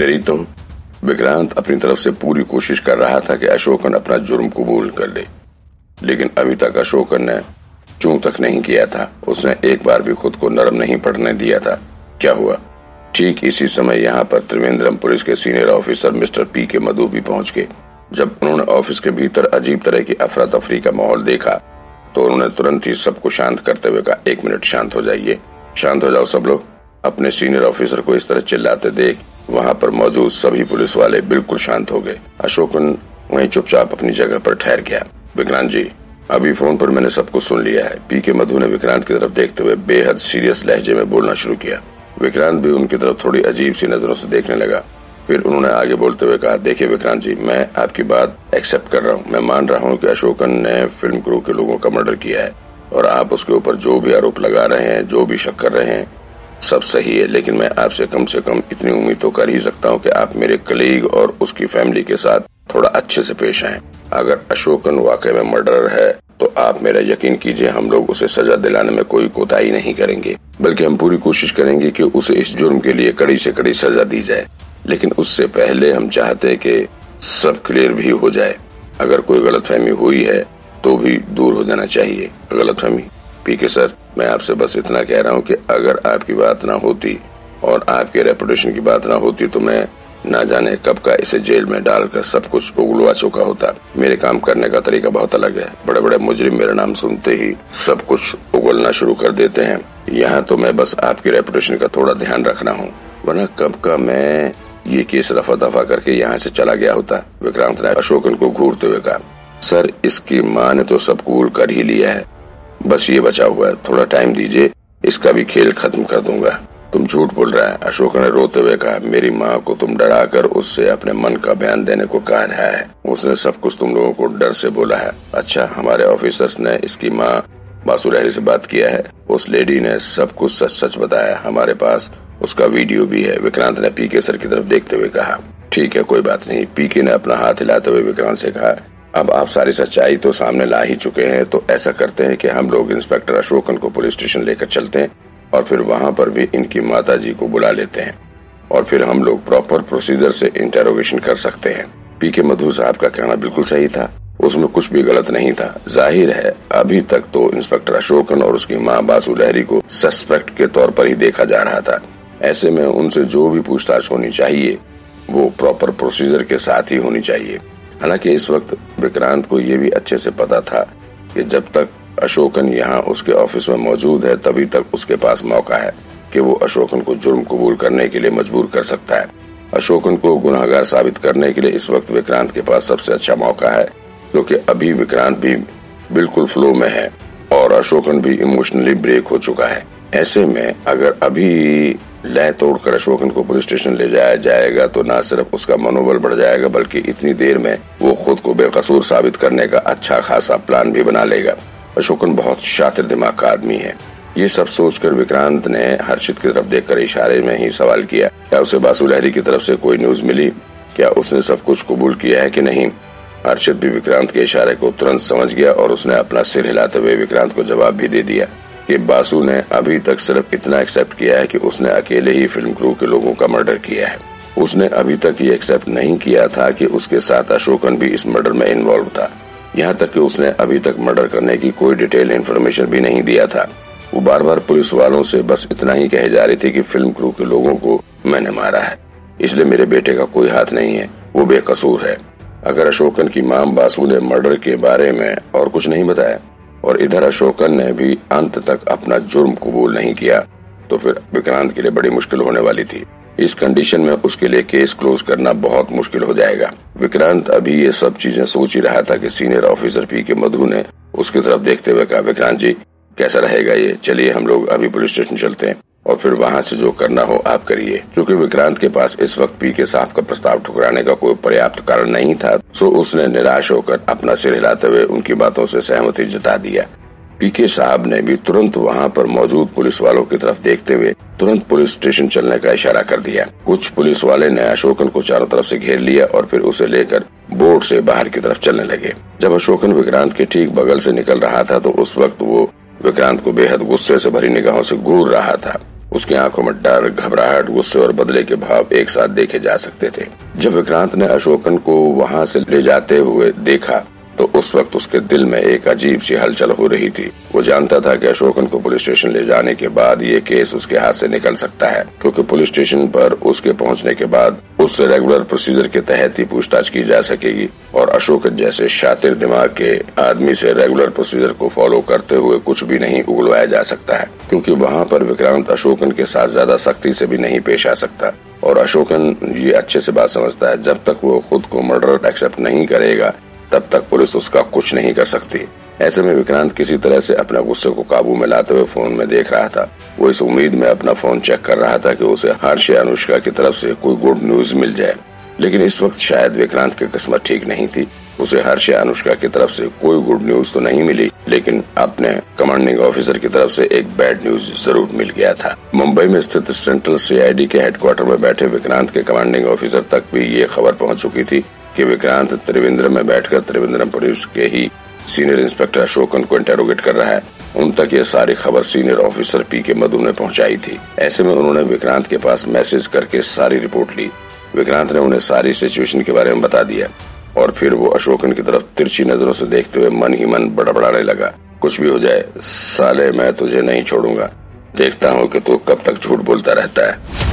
तेरी तो विक्रांत अपनी तरफ़ से पूरी कोशिश कर रहा था कि अशोकन अपना जुर्म कबूल कर ले। लेकिन अभी तक अशोकन ने चूं तक नहीं किया था। उसने एक बार भी खुद को नरम नहीं पड़ने दिया था। क्या हुआ? ठीक इसी समय यहाँ पर त्रिवेंद्रम पुलिस के senior officer mister P K Madhu भी पहुँच गए। जब उन्होंने ऑफ़िस के भीतर अजीब तरह की अफरा तफरी का माहौल देखा तो उन्होंने तुरंत ही सबको शांत करते हुए कहा, एक मिनट, शांत हो जाइए। शांत हो जाओ सब लोग। अपने सीनियर ऑफिसर को इस तरह चिल्लाते देख वहाँ पर मौजूद सभी पुलिस वाले बिल्कुल शांत हो गए। अशोकन वहीं चुपचाप अपनी जगह पर ठहर गया। विक्रांत जी, अभी फ़ोन पर मैंने सब कुछ सुन लिया है। पी के मधु ने विक्रांत की तरफ़ देखते हुए बेहद सीरियस लहजे में बोलना शुरू किया। विक्रांत भी उनकी तरफ़ थोड़ी अजीब सी नज़रों से देखने लगा। फिर उन्होंने आगे बोलते हुए कहा, देखिए विक्रांत जी, मैं आपकी बात एक्सेप्ट कर रहा हूँ। मैं मान रहा हूँ कि अशोकन ने फ़िल्म क्रू के लोगों का मर्डर किया है और आप उसके ऊपर जो भी आरोप लगा रहे हैं, जो भी शक कर रहे हैं सब सही है, लेकिन मैं आपसे कम से कम इतनी उम्मीद तो कर ही सकता हूँ कि आप मेरे कलीग और उसकी फैमिली के साथ थोड़ा अच्छे से पेश आए। अगर अशोकन वाकई में मर्डर है तो आप मेरा यकीन कीजिए, हम लोग उसे सजा दिलाने में कोई कोताही नहीं करेंगे, बल्कि हम पूरी कोशिश करेंगे कि उसे इस जुर्म के लिए कड़ी से कड़ी सजा दी जाए। लेकिन उससे पहले हम चाहते हैं कि सब क्लियर भी हो जाए। अगर कोई गलतफहमी हुई है तो भी दूर हो जाना चाहिए। गलतफहमी? PK sir. मैं आपसे बस इतना कह रहा हूँ कि अगर आपकी बात ना होती और आपके रेपुटेशन की बात ना होती तो मैं ना जाने कब का इसे जेल में डालकर सब कुछ उगलवा चुका होता। मेरे काम करने का तरीका बहुत अलग है। बड़े बड़े मुजरिम मेरा नाम सुनते ही सब कुछ उगलना शुरू कर देते हैं। यहाँ तो मैं बस आपकी रेपुटेशन का थोड़ा ध्यान रखना हूँ। वरना कब का मैं ये केस रफा दफ़ा करके यहाँ से चला गया होता। विक्रांत ने अशोकन को घूरते हुए कहा, सर, इसकी माँ ने तो सब कूल कर ही लिया है। बस ये बचा हुआ है, थोड़ा टाइम दीजिए, इसका भी खेल खत्म कर दूँगा। तुम झूठ बोल रहा है। अशोक ने रोते हुए कहा, मेरी माँ को तुम डरा कर उससे अपने मन का बयान देने को कहा रहा है। उसने सब कुछ तुम लोगों को डर से बोला है। अच्छा हमारे ऑफिसर्स ने इसकी माँ बासु लहरी से बात किया है। उस लेडी ने सब कुछ सच सच बताया। हमारे पास उसका वीडियो भी है। विक्रांत ने पीके सर की तरफ़ देखते हुए कहा, ठीक है, कोई बात नहीं। पीके ने अपना हाथ हिलाते हुए विक्रांत से कहा अब आप सारी सच्चाई तो सामने ला ही चुके हैं तो ऐसा करते हैं कि हम लोग इंस्पेक्टर अशोकन को पुलिस स्टेशन लेकर चलते हैं और फिर वहाँ पर भी इनकी माता जी को बुला लेते हैं और फिर हम लोग प्रॉपर प्रोसीजर से इंटेरोगेशन कर सकते हैं। पी के मधु साहब का कहना बिल्कुल सही था। उसमें कुछ भी गलत नहीं था। ज़ाहिर है, अभी तक तो इंस्पेक्टर अशोकन और उसकी माँ बासु लहरी को सस्पेक्ट के तौर पर ही देखा जा रहा था। ऐसे में उनसे जो भी पूछताछ होनी चाहिए, वो प्रॉपर प्रोसीजर के साथ ही होनी चाहिए। हालाँकि इस वक्त विक्रांत को ये भी अच्छे से पता था कि जब तक अशोकन यहाँ उसके ऑफ़िस में मौजूद है, तभी तक उसके पास मौका है कि वो अशोकन को जुर्म कबूल करने के लिए मजबूर कर सकता है। अशोकन को गुनाहगार साबित करने के लिए इस वक्त विक्रांत के पास सबसे अच्छा मौका है, क्योंकि अभी विक्रांत भी बिल्कुल फ्लो में है और अशोकन भी इमोशनली ब्रेक हो चुका है। ऐसे में अगर अभी लय तोड़कर अशोकन को पुलिस स्टेशन ले जाया जाएगा तो न सिर्फ़ उसका मनोबल बढ़ जाएगा, बल्कि इतनी देर में वो खुद को बेकसूर साबित करने का अच्छा खासा प्लान भी बना लेगा। अशोकन बहुत शातिर दिमाग का आदमी है। ये सब सोचकर विक्रांत ने हर्षित की तरफ़ देखकर इशारे में ही सवाल किया, क्या उसे बासु लहरी की तरफ़ से कोई न्यूज़ मिली? क्या उसने सब कुछ कबूल किया है कि नहीं? हर्षित भी विक्रांत के इशारे को तुरंत समझ गया और उसने अपना सिर हिलाते हुए विक्रांत को जवाब भी दे दिया। कि बासु ने अभी तक सिर्फ़ इतना एक्सेप्ट किया है कि उसने अकेले ही फ़िल्म क्रू के लोगों का मर्डर किया है। उसने अभी तक ये एक्सेप्ट नहीं किया था कि उसके साथ अशोकन भी इस मर्डर में इन्वॉल्व था। यहाँ तक कि उसने अभी तक मर्डर करने की कोई डिटेल इन्फॉर्मेशन भी नहीं दिया था। वो बार बार पुलिस वालों से बस इतना ही कहे जा रही थी कि फ़िल्म क्रू के लोगों को मैंने मारा है। इसलिए मेरे बेटे का कोई हाथ नहीं है। वो बेकसूर है। अगर अशोकन की माम बासु ने मर्डर के बारे में और कुछ नहीं बताया और इधर अशोकन ने भी अंत तक अपना जुर्म कबूल नहीं किया तो फिर विक्रांत के लिए बड़ी मुश्किल होने वाली थी। इस कंडीशन में उसके लिए केस क्लोज करना बहुत मुश्किल हो जाएगा। विक्रांत अभी ये सब चीज़ें सोच ही रहा था कि सीनियर ऑफिसर पी के मधु ने उसकी तरफ़ देखते हुए कहा, विक्रांत जी, कैसा रहेगा ये? चलिए हम लोग अभी पुलिस स्टेशन चलते हैं और फिर वहाँ से जो करना हो आप करिए। क्योंकि विक्रांत के पास इस वक्त पी के साहब का प्रस्ताव ठुकराने का कोई पर्याप्त कारण नहीं था सो उसने निराश होकर अपना सिर हिलाते हुए उनकी बातों से सहमति जता दिया पीके साहब ने भी तुरंत वहाँ पर मौजूद पुलिस वालों की तरफ़ देखते हुए तुरंत पुलिस स्टेशन चलने का इशारा कर दिया। कुछ पुलिस वाले ने अशोकन को चारों तरफ़ से घेर लिया और फिर उसे लेकर बोर्ड से बाहर की तरफ़ चलने लगे। जब अशोकन विक्रांत के ठीक बगल से निकल रहा था तो उस वक्त वो विक्रांत को बेहद गुस्से से भरी निगाहों से घूर रहा था। उसकी आँखों में डर, घबराहट, गुस्से और बदले के भाव एक साथ देखे जा सकते थे। जब विक्रांत ने अशोकन को वहाँ से ले जाते हुए देखा तो उस वक्त उसके दिल में एक अजीब सी हलचल हो रही थी। वो जानता था कि अशोकन को पुलिस स्टेशन ले जाने के बाद ये केस उसके हाथ से निकल सकता है, क्योंकि पुलिस स्टेशन पर उसके पहुँचने के बाद उससे रेगुलर प्रोसीजर के तहत ही पूछताछ की जा सकेगी और अशोकन जैसे शातिर दिमाग के आदमी से रेगुलर प्रोसीजर को फॉलो करते हुए कुछ भी नहीं उगलवाया जा सकता है, क्योंकि वहाँ पर विक्रांत अशोकन के साथ ज़्यादा सख्ती से भी नहीं पेश आ सकता। और अशोकन ये अच्छे से बात समझता है, जब तक वो खुद को मर्डर एक्सेप्ट नहीं करेगा तब तक पुलिस उसका कुछ नहीं कर सकती। ऐसे में विक्रांत किसी तरह से अपने गुस्से को काबू में लाते हुए फ़ोन में देख रहा था। वो इस उम्मीद में अपना फ़ोन चेक कर रहा था कि उसे हर्ष या अनुष्का की तरफ़ से कोई गुड न्यूज़ मिल जाए। लेकिन इस वक्त शायद विक्रांत की किस्मत ठीक नहीं थी। उसे हर्ष या अनुष्का की तरफ़ से कोई गुड न्यूज़ तो नहीं मिली, लेकिन अपने कमांडिंग ऑफिसर की तरफ़ से एक बैड न्यूज़ ज़रूर मिल गया था। मुंबई में स्थित सेंट्रल सीआईडी के हेडक्वार्टर में बैठे विक्रांत के कमांडिंग ऑफिसर तक भी ये खबर पहुँच चुकी थी। कि विक्रांत त्रिवेंद्रम में बैठकर त्रिवेंद्रम पुलिस के ही सीनियर इंस्पेक्टर अशोकन को इंटेरोगेट कर रहा है। उन तक ये सारी खबर सीनियर ऑफिसर पी के मधु ने पहुंचाई थी। ऐसे में उन्होंने विक्रांत के पास मैसेज करके सारी रिपोर्ट ली। विक्रांत ने उन्हें सारी सिचुएशन के बारे में बता दिया और फिर वो अशोकन की तरफ़ तिरछी नज़रों से देखते हुए मन ही मन बड़बड़ाने लगा। कुछ भी हो जाए, साले, मैं तुझे नहीं छोड़ूँगा। देखता हूँ कि तू कब तक झूठ बोलता रहता है।